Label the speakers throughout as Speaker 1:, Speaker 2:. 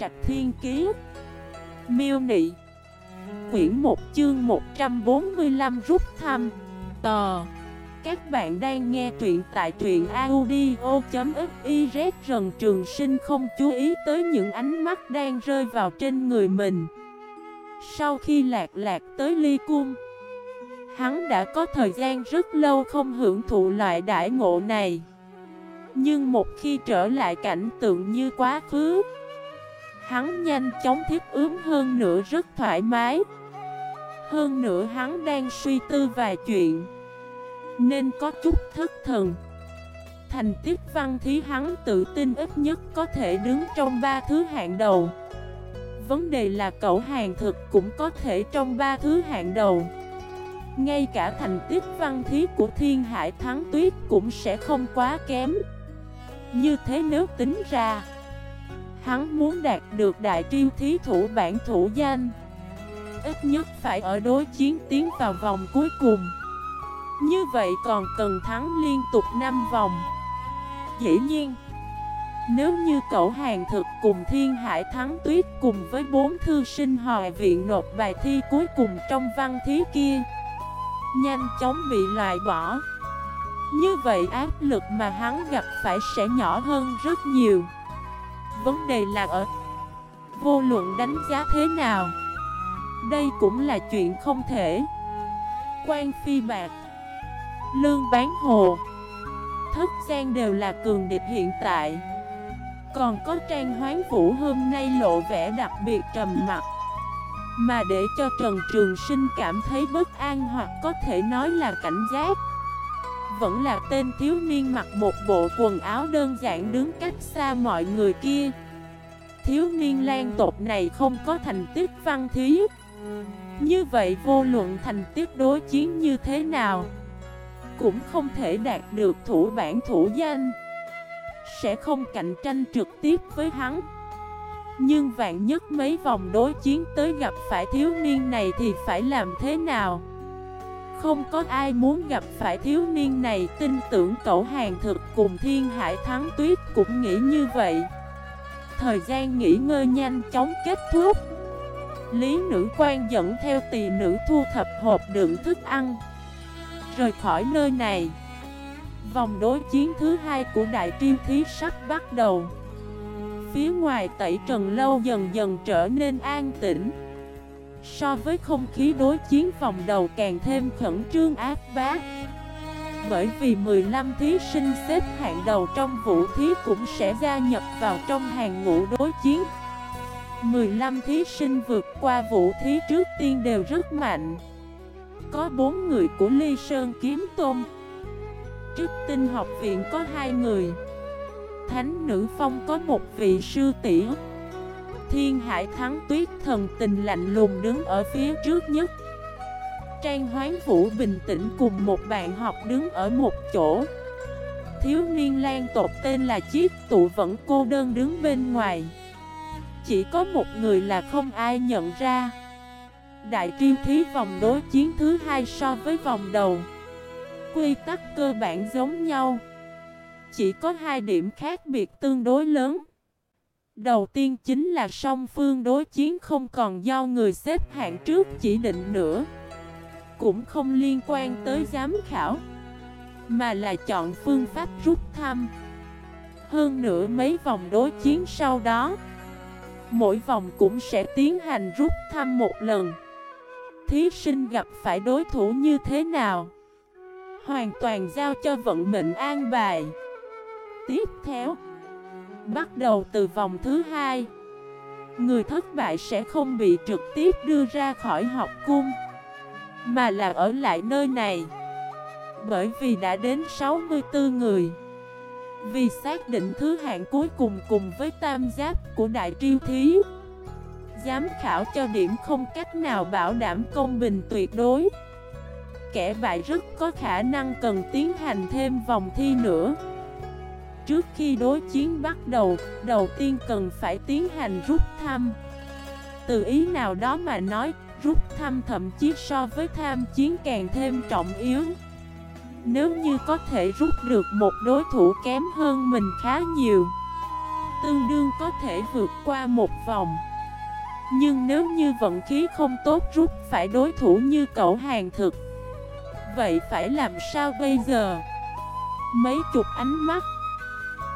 Speaker 1: Trạch Thiên Kiế Miêu Nị. Quyển 1 chương 145 rút thăm. Tò. Các bạn đang nghe truyện tại truyện audio.xyz Rần Trường Sinh không chú ý tới những ánh mắt đang rơi vào trên người mình. Sau khi lạc lạc tới ly cung, Hắn đã có thời gian rất lâu không hưởng thụ loại đại ngộ này. Nhưng một khi trở lại cảnh tượng như quá khứ Hắn nhanh chóng thiết ứng hơn nữa rất thoải mái. Hơn nữa hắn đang suy tư vài chuyện, Nên có chút thất thần. Thành tích văn thí hắn tự tin ít nhất có thể đứng trong ba thứ hạng đầu. Vấn đề là cậu hàng thực cũng có thể trong ba thứ hạng đầu. Ngay cả thành tích văn thí của Thiên Hải Thắng Tuyết cũng sẽ không quá kém. Như thế nếu tính ra Hắn muốn đạt được đại triêu thí thủ bản thủ danh. Ít nhất phải ở đối chiến tiến vào vòng cuối cùng. Như vậy còn cần thắng liên tục 5 vòng. Dĩ nhiên, Nếu như cậu hàng thực cùng thiên hải thắng tuyết cùng với bốn thư sinh hòa viện nộp bài thi cuối cùng trong văn thí kia, Nhanh chóng bị loại bỏ. Như vậy áp lực mà hắn gặp phải sẽ nhỏ hơn rất nhiều. Vấn đề là ở Vô luận đánh giá thế nào, Đây cũng là chuyện không thể. Quan phi bạc, Lương bán hồ, Thất gian đều là cường địch hiện tại. Còn có trang hoán vũ hôm nay lộ vẻ đặc biệt trầm mặt Mà để cho Trần Trường Sinh cảm thấy bất an hoặc có thể nói là cảnh giác vẫn là tên thiếu niên mặc một bộ quần áo đơn giản đứng cách xa mọi người kia. Thiếu niên lan tộc này không có thành tích văn thí. Như vậy vô luận thành tích đối chiến như thế nào, Cũng không thể đạt được thủ bản thủ danh. Sẽ không cạnh tranh trực tiếp với hắn. Nhưng vạn nhất mấy vòng đối chiến tới gặp phải thiếu niên này thì phải làm thế nào? Không có ai muốn gặp phải thiếu niên này. Tin tưởng cậu hàng thực cùng thiên hải thắng tuyết cũng nghĩ như vậy. Thời gian nghỉ ngơi nhanh chóng kết thúc. Lý nữ quan dẫn theo tỳ nữ thu thập hộp đựng thức ăn. Rời khỏi nơi này, Vòng đối chiến thứ hai của đại triêu thí sắp bắt đầu. Phía ngoài tẩy trần lâu dần dần trở nên an tĩnh. So với không khí đối chiến vòng đầu càng thêm khẩn trương ác bá Bởi vì 15 thí sinh xếp hạng đầu trong vũ thí cũng sẽ gia nhập vào trong hàng ngũ đối chiến. 15 thí sinh vượt qua vũ thí trước tiên đều rất mạnh. Có 4 người của Ly Sơn Kiếm Tôn trước tinh học viện có 2 người. Thánh Nữ Phong có một vị sư tỷ. Thiên Hải Thắng Tuyết thần tình lạnh lùng đứng ở phía trước nhất. Trang Hoán Vũ bình tĩnh cùng một bạn học đứng ở một chỗ. Thiếu niên lan tộc tên là Chiết Tụ vẫn cô đơn đứng bên ngoài. Chỉ có một người là không ai nhận ra. Đại triêu thí vòng đối chiến thứ hai so với vòng đầu. Quy tắc cơ bản giống nhau. Chỉ có hai điểm khác biệt tương đối lớn. Đầu tiên chính là song phương đối chiến không còn do người xếp hạng trước chỉ định nữa. Cũng không liên quan tới giám khảo, Mà là chọn phương pháp rút thăm. Hơn nữa mấy vòng đối chiến sau đó, Mỗi vòng cũng sẽ tiến hành rút thăm một lần. Thí sinh gặp phải đối thủ như thế nào, Hoàn toàn giao cho vận mệnh an bài. Tiếp theo Bắt đầu từ vòng thứ hai. Người thất bại sẽ không bị trực tiếp đưa ra khỏi học cung, Mà là ở lại nơi này. Bởi vì đã đến 64 người. Vì xác định thứ hạng cuối cùng cùng với tam giáp của đại triêu thí, Giám khảo cho điểm không cách nào bảo đảm công bình tuyệt đối. Kẻ bại rất có khả năng cần tiến hành thêm vòng thi nữa. Trước khi đối chiến bắt đầu, đầu tiên cần phải tiến hành rút thăm. Từ ý nào đó mà nói, rút thăm thậm chí so với tham chiến càng thêm trọng yếu. Nếu như có thể rút được một đối thủ kém hơn mình khá nhiều Tương đương có thể vượt qua một vòng. Nhưng nếu như vận khí không tốt rút phải đối thủ như cậu hàng thực Vậy phải làm sao bây giờ? Mấy chục ánh mắt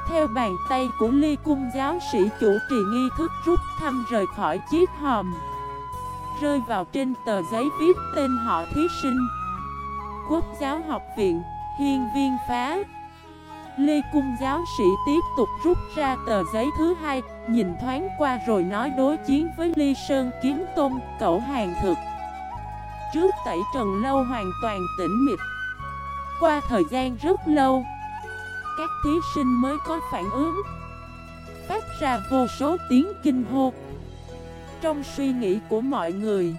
Speaker 1: theo bàn tay của ly cung giáo sĩ chủ trì nghi thức rút thăm rời khỏi chiếc hòm. Rơi vào trên tờ giấy viết tên họ thí sinh. Quốc giáo học viện, hiên viên phá. Lê Cung giáo sĩ tiếp tục rút ra tờ giấy thứ hai Nhìn thoáng qua rồi nói đối chiến với Ly Sơn Kiếm Tôn, cậu hàng thực. Trước tẩy trần lâu hoàn toàn tĩnh mịch. Qua thời gian rất lâu các thí sinh mới có phản ứng. Phát ra vô số tiếng kinh hô. Trong suy nghĩ của mọi người,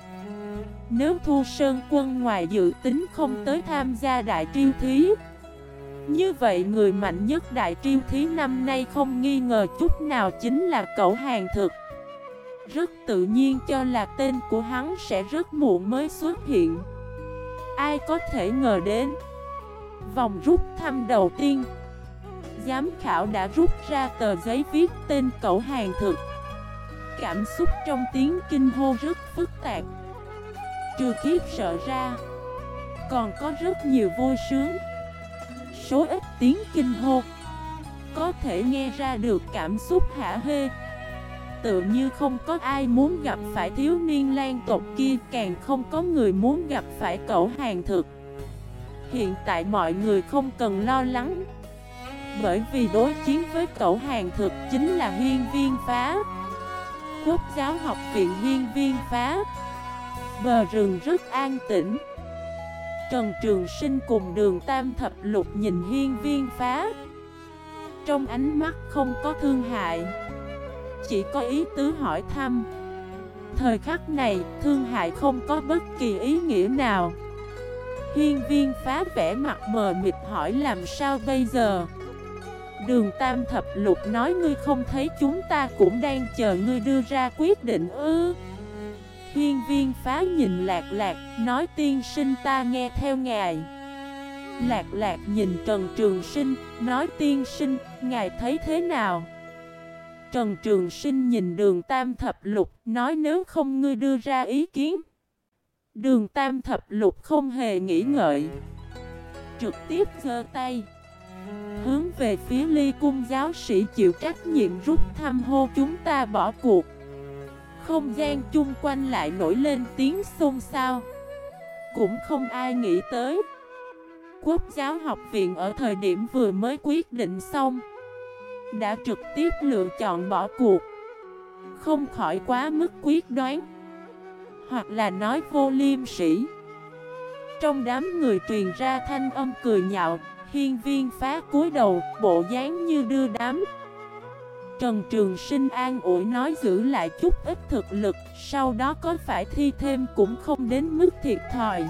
Speaker 1: Nếu Thu Sơn quân ngoài dự tính không tới tham gia đại triêu thí, Như vậy người mạnh nhất đại triêu thí năm nay không nghi ngờ chút nào chính là cậu hàng thực. Rất tự nhiên cho là tên của hắn sẽ rất muộn mới xuất hiện. Ai có thể ngờ đến? Vòng rút thăm đầu tiên Giám khảo đã rút ra tờ giấy viết tên cậu hàng thực. Cảm xúc trong tiếng kinh hô rất phức tạp. Trừ khiếp sợ ra, Còn có rất nhiều vui sướng. Số ít tiếng kinh hô Có thể nghe ra được cảm xúc hả hê. Tự như không có ai muốn gặp phải thiếu niên lan tộc kia, Càng không có người muốn gặp phải cậu hàng thực. Hiện tại mọi người không cần lo lắng. Bởi vì đối chiến với cậu hàng thực chính là hiên viên phá. Quốc giáo học viện hiên viên phá. Bờ rừng rất an tĩnh. Trần Trường Sinh cùng đường Tam Thập Lục nhìn hiên viên phá. Trong ánh mắt không có thương hại. Chỉ có ý tứ hỏi thăm. Thời khắc này, thương hại không có bất kỳ ý nghĩa nào. Hiên viên phá vẻ mặt mờ mịt hỏi làm sao bây giờ? Đường Tam Thập Lục nói ngươi không thấy chúng ta cũng đang chờ ngươi đưa ra quyết định ư? Hiên viên phá nhìn lạc lạc, nói tiên sinh ta nghe theo ngài. Lạc lạc nhìn Trần Trường Sinh, nói tiên sinh, ngài thấy thế nào? Trần Trường Sinh nhìn đường Tam Thập Lục, nói nếu không ngươi đưa ra ý kiến. Đường Tam Thập Lục không hề nghĩ ngợi. Trực tiếp giơ tay. Hướng về phía ly cung giáo sĩ chịu trách nhiệm rút thăm hô chúng ta bỏ cuộc. Không gian chung quanh lại nổi lên tiếng xôn xao. Cũng không ai nghĩ tới. Quốc giáo học viện ở thời điểm vừa mới quyết định xong, Đã trực tiếp lựa chọn bỏ cuộc. Không khỏi quá mức quyết đoán, Hoặc là nói vô liêm sĩ Trong đám người truyền ra thanh âm cười nhạo Hiên viên phá cúi đầu, bộ dáng như đưa đám. Trần Trường Sinh an ủi nói giữ lại chút ít thực lực Sau đó có phải thi thêm cũng không đến mức thiệt thòi.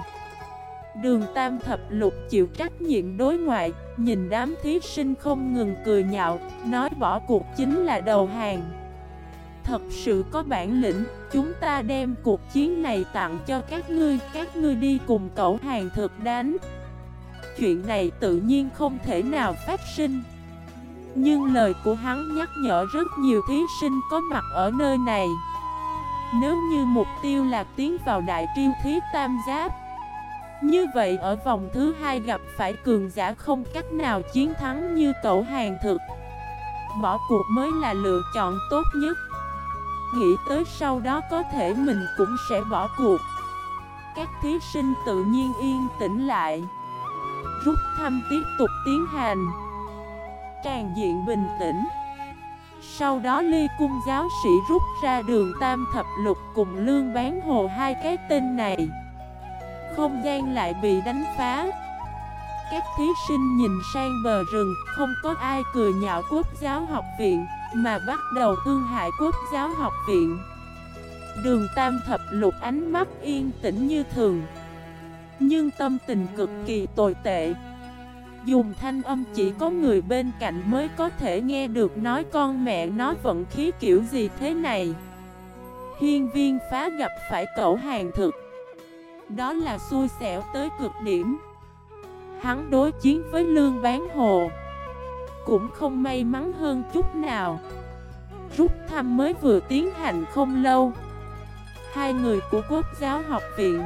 Speaker 1: Đường Tam Thập Lục chịu trách nhiệm đối ngoại Nhìn đám thí sinh không ngừng cười nhạo Nói bỏ cuộc chính là đầu hàng. Thật sự có bản lĩnh Chúng ta đem cuộc chiến này tặng cho các ngươi Các ngươi đi cùng cậu hàng thực đánh. Chuyện này tự nhiên không thể nào phát sinh. Nhưng lời của hắn nhắc nhở rất nhiều thí sinh có mặt ở nơi này. Nếu như mục tiêu là tiến vào đại triêu thí tam giáp, Như vậy ở vòng thứ hai gặp phải cường giả không cách nào chiến thắng như cậu hàng thực. Bỏ cuộc mới là lựa chọn tốt nhất. Nghĩ tới sau đó có thể mình cũng sẽ bỏ cuộc. Các thí sinh tự nhiên yên tĩnh lại. Rút thăm tiếp tục tiến hành. Tràn diện bình tĩnh. Sau đó ly cung giáo sĩ rút ra đường Tam Thập Lục cùng lương bán hồ hai cái tên này. Không gian lại bị đánh phá. Các thí sinh nhìn sang bờ rừng, Không có ai cười nhạo quốc giáo học viện, Mà bắt đầu thương hại quốc giáo học viện. Đường Tam Thập Lục ánh mắt yên tĩnh như thường nhưng tâm tình cực kỳ tồi tệ. Dùng thanh âm chỉ có người bên cạnh mới có thể nghe được nói con mẹ nó vận khí kiểu gì thế này. Hiên viên phá gặp phải cậu hàng thực. Đó là xui xẻo tới cực điểm. Hắn đối chiến với lương bán hồ. Cũng không may mắn hơn chút nào. Rút thăm mới vừa tiến hành không lâu. Hai người của quốc giáo học viện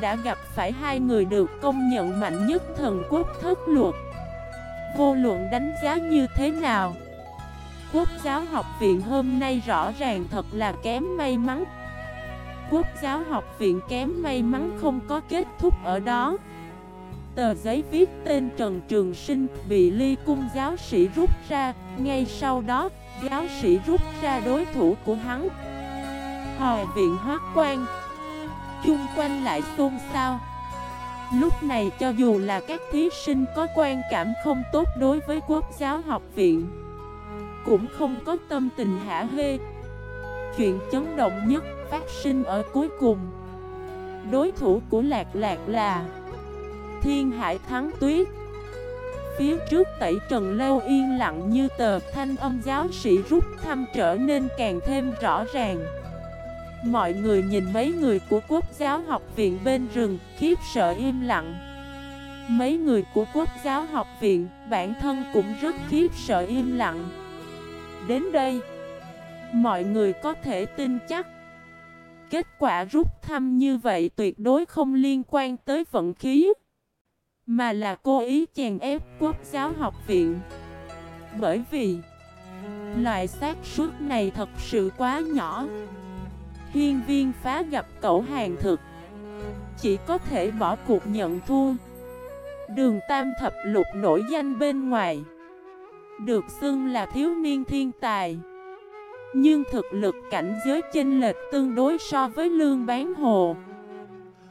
Speaker 1: đã gặp phải hai người được công nhận mạnh nhất thần quốc thất luật. Vô luận đánh giá như thế nào Quốc giáo học viện hôm nay rõ ràng thật là kém may mắn. Quốc giáo học viện kém may mắn không có kết thúc ở đó. Tờ giấy viết tên Trần Trường Sinh bị ly cung giáo sĩ rút ra Ngay sau đó, giáo sĩ rút ra đối thủ của hắn. Hòa viện hoác quan Chung quanh lại xôn xao. Lúc này cho dù là các thí sinh có quan cảm không tốt đối với quốc giáo học viện, Cũng không có tâm tình hả hê. Chuyện chấn động nhất phát sinh ở cuối cùng. Đối thủ của Lạc Lạc là Thiên Hải Thắng Tuyết. Phía trước tẩy trần lâu yên lặng như tờ thanh âm giáo sĩ rút thăm trở nên càng thêm rõ ràng. Mọi người nhìn mấy người của quốc giáo học viện bên rừng, khiếp sợ im lặng. Mấy người của quốc giáo học viện, bản thân cũng rất khiếp sợ im lặng. Đến đây, Mọi người có thể tin chắc. Kết quả rút thăm như vậy tuyệt đối không liên quan tới vận khí, Mà là cố ý chèn ép quốc giáo học viện. Bởi vì, Loại xác suất này thật sự quá nhỏ. Hiên viên phá gặp cậu hàng thực. Chỉ có thể bỏ cuộc nhận thua Đường tam thập lục nổi danh bên ngoài. Được xưng là thiếu niên thiên tài. Nhưng thực lực cảnh giới chênh lệch tương đối so với lương bán hồ.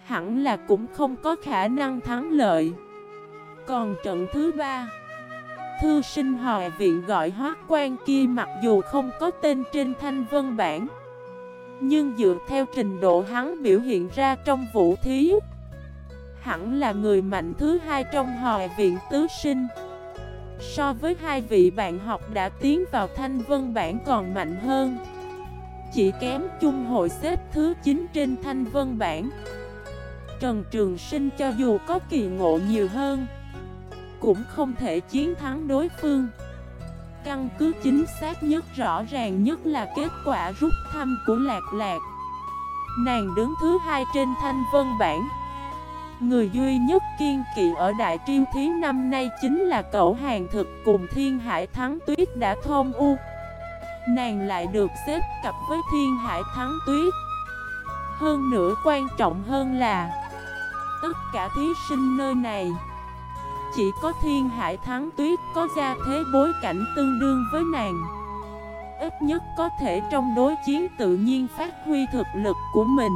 Speaker 1: Hẳn là cũng không có khả năng thắng lợi. Còn trận thứ ba, Thư sinh hòa viện gọi hóa quan kia mặc dù không có tên trên thanh vân bản nhưng dựa theo trình độ hắn biểu hiện ra trong vũ thí Hẳn là người mạnh thứ hai trong hòa viện tứ sinh. So với hai vị bạn học đã tiến vào thanh vân bản còn mạnh hơn. Chỉ kém chung hội xếp thứ 9 trên thanh vân bản Trần Trường Sinh cho dù có kỳ ngộ nhiều hơn, Cũng không thể chiến thắng đối phương. Căn cứ chính xác nhất, rõ ràng nhất là kết quả rút thăm của Lạc Lạc. Nàng đứng thứ hai trên thanh vân bản Người duy nhất kiên kỵ ở Đại Triêu Thí năm nay chính là cậu hàng thực cùng Thiên Hải Thắng Tuyết đã thôn u. Nàng lại được xếp cặp với Thiên Hải Thắng Tuyết. Hơn nữa quan trọng hơn là, Tất cả thí sinh nơi này chỉ có thiên hải thắng tuyết, có gia thế bối cảnh tương đương với nàng. Ít nhất có thể trong đối chiến tự nhiên phát huy thực lực của mình.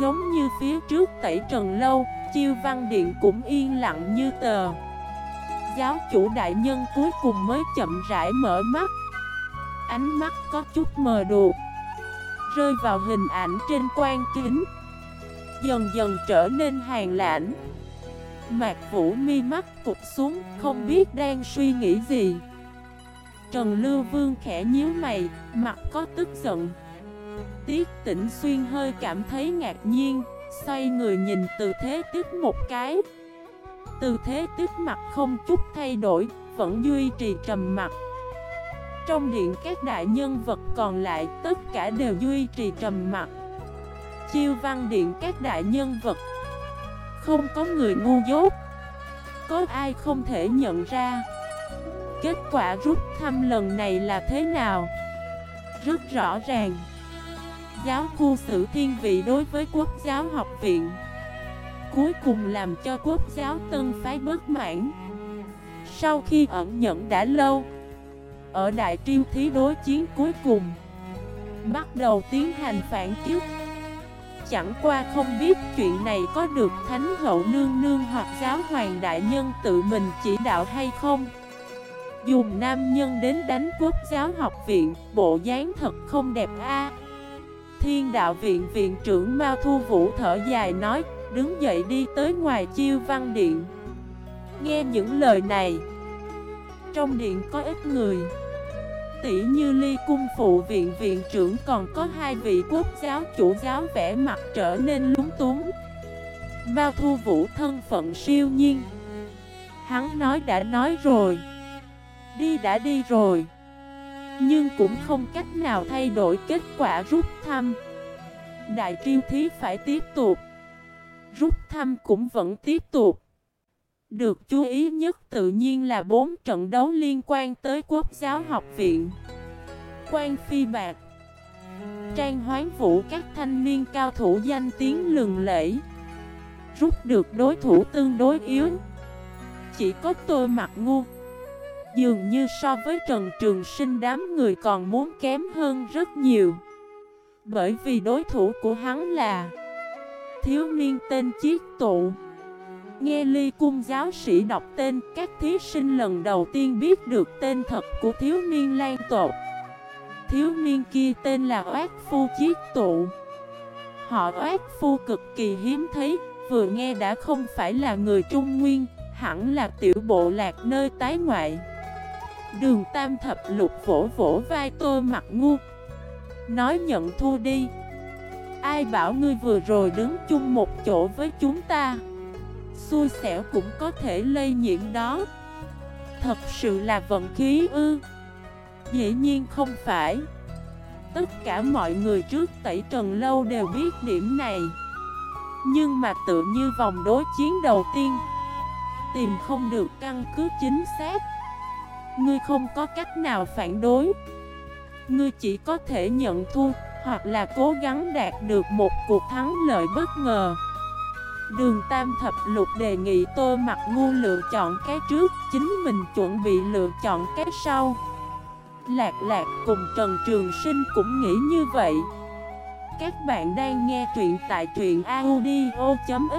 Speaker 1: Giống như phía trước tẩy trần lâu, Chiêu văn điện cũng yên lặng như tờ. Giáo chủ đại nhân cuối cùng mới chậm rãi mở mắt. Ánh mắt có chút mờ đột Rơi vào hình ảnh trên quan kính. Dần dần trở nên hàng lãnh Mạc Vũ mi mắt cụt xuống, không biết đang suy nghĩ gì. Trần Lưu Vương khẽ nhíu mày, mặt có tức giận. Tiết tỉnh xuyên hơi cảm thấy ngạc nhiên, xoay người nhìn từ thế tiếp một cái. Từ thế tiếp mặt không chút thay đổi, vẫn duy trì trầm mặt. Trong điện các đại nhân vật còn lại tất cả đều duy trì trầm mặt. Chiêu văn điện các đại nhân vật không có người ngu dốt. Có ai không thể nhận ra? Kết quả rút thăm lần này là thế nào? Rất rõ ràng. Giáo khu sử thiên vị đối với quốc giáo học viện, Cuối cùng làm cho quốc giáo tân phái bất mãn. Sau khi ẩn nhẫn đã lâu, Ở đại triêu thí đối chiến cuối cùng, Bắt đầu tiến hành phản kiếp chẳng qua không biết chuyện này có được Thánh Hậu Nương Nương hoặc Giáo Hoàng Đại Nhân tự mình chỉ đạo hay không. Dùng nam nhân đến đánh quốc giáo học viện, bộ dáng thật không đẹp a. Thiên đạo viện viện trưởng Mao Thu Vũ thở dài nói, đứng dậy đi tới ngoài chiêu văn điện. Nghe những lời này, trong điện có ít người tỷ như ly cung phụ viện viện trưởng còn có hai vị quốc giáo chủ giáo vẽ mặt trở nên lúng túng. Bao thu vũ thân phận siêu nhiên. Hắn nói đã nói rồi. Đi đã đi rồi. Nhưng cũng không cách nào thay đổi kết quả rút thăm. Đại triêu thí phải tiếp tục. Rút thăm cũng vẫn tiếp tục. Được chú ý nhất tự nhiên là bốn trận đấu liên quan tới quốc giáo học viện. Quan Phi Bạc, Trang hoán vũ, các thanh niên cao thủ danh tiếng lừng lẫy, Rút được đối thủ tương đối yếu. Chỉ có tôi mặt ngu, Dường như so với Trần Trường Sinh đám người còn muốn kém hơn rất nhiều. Bởi vì đối thủ của hắn là Thiếu niên tên Chiết Tụ. Nghe ly cung giáo sĩ đọc tên, Các thí sinh lần đầu tiên biết được tên thật của thiếu niên Lan Tột Thiếu niên kia tên là Oát Phu Chiết Tụ. Họ Oát Phu cực kỳ hiếm thấy, Vừa nghe đã không phải là người Trung Nguyên, Hẳn là tiểu bộ lạc nơi tái ngoại. Đường tam thập lục vỗ vỗ vai tôi mặt ngu. Nói nhận thua đi. Ai bảo ngươi vừa rồi đứng chung một chỗ với chúng ta? Xui xẻo cũng có thể lây nhiễm đó. Thật sự là vận khí ư? Dĩ nhiên không phải. Tất cả mọi người trước tẩy trần lâu đều biết điểm này. Nhưng mà tự như vòng đối chiến đầu tiên, Tìm không được căn cứ chính xác. Ngươi không có cách nào phản đối. Ngươi chỉ có thể nhận thua, Hoặc là cố gắng đạt được một cuộc thắng lợi bất ngờ. Đường Tam Thập Lục đề nghị tôi mặc ngu lựa chọn cái trước, Chính mình chuẩn bị lựa chọn cái sau. Lạc Lạc cùng Trần Trường Sinh cũng nghĩ như vậy. Các bạn đang nghe truyện tại truyện audio.fif